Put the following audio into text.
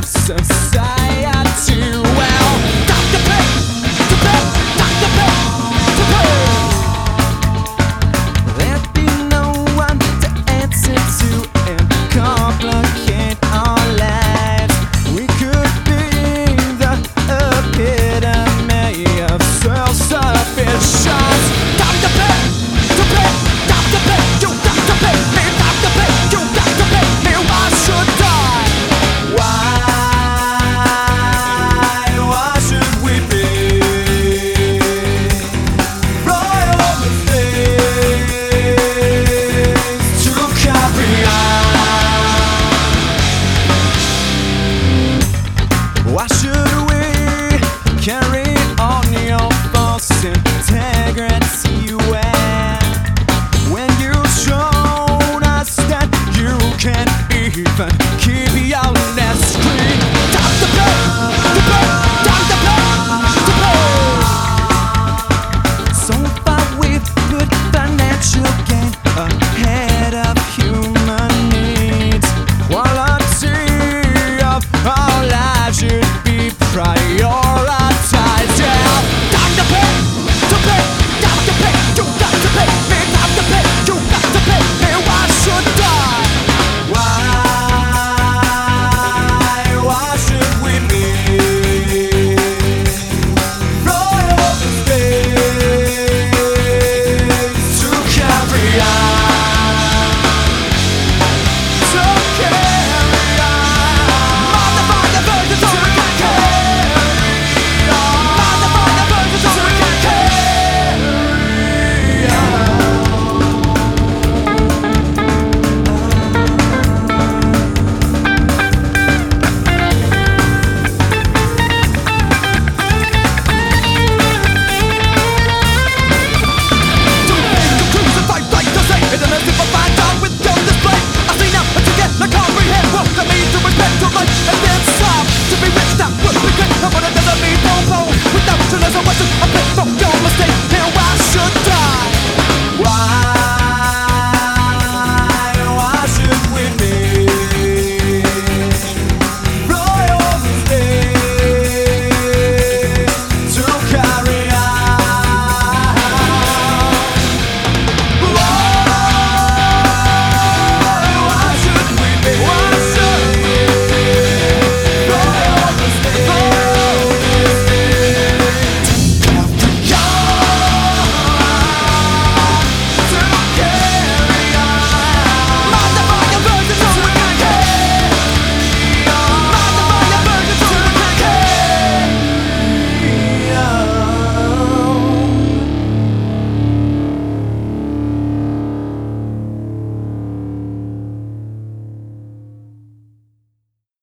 of society. should we carry on your thoughts intent?